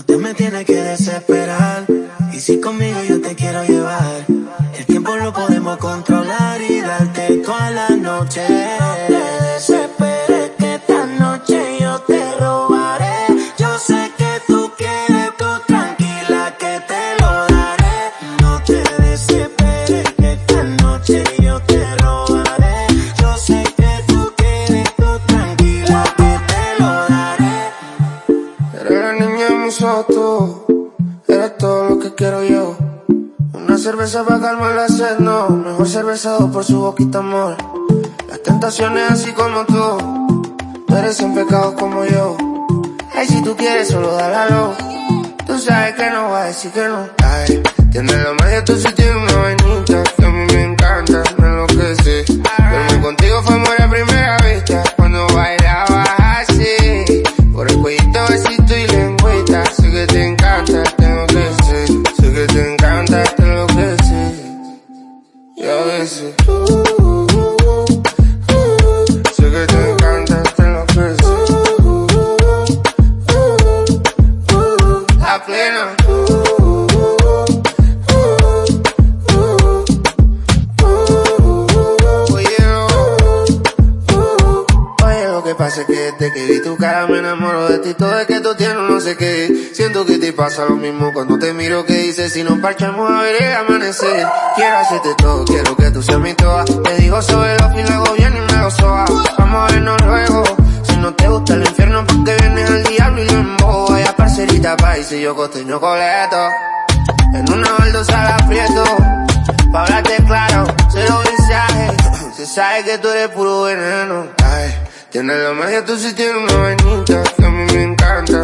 No te me tienes que desesperar. Y si conmigo yo te quiero llevar, el tiempo lo podemos controlar eres todo lo que quiero yo. Una cerveza para calmar la sed, no. Mejor cerveza dos por su boquita, amor. Las tentaciones así como tú, tú eres un pecado como yo. Ay, si tú quieres, solo dálalo. Tú sabes que no voy a decir que no. Ay, tienes la magia, tú sí tienes una vainita que Took a Lo que desde que vi tu cara me enamoro de ti. Todo es que tú tienes no sé qué. Siento que te pasa lo mismo cuando te miro que dices si nos parchamos a ver el amanecer. Quiero hacerte todo, quiero que tú seas mi toa. Te digo sobre los y luego viene y me lo soba. Vamos a vernos luego. Si no te gusta el infierno, porque vienes al diablo y lo embobo. Vaya parcerita país y yo costeño coleto. En una baldosa la aprieto. Pa' hablarte claro, cero mensaje. Se sabe que tú eres puro veneno. Ay, tienes la magia, tú sí tienes una vainita que a mí me encanta.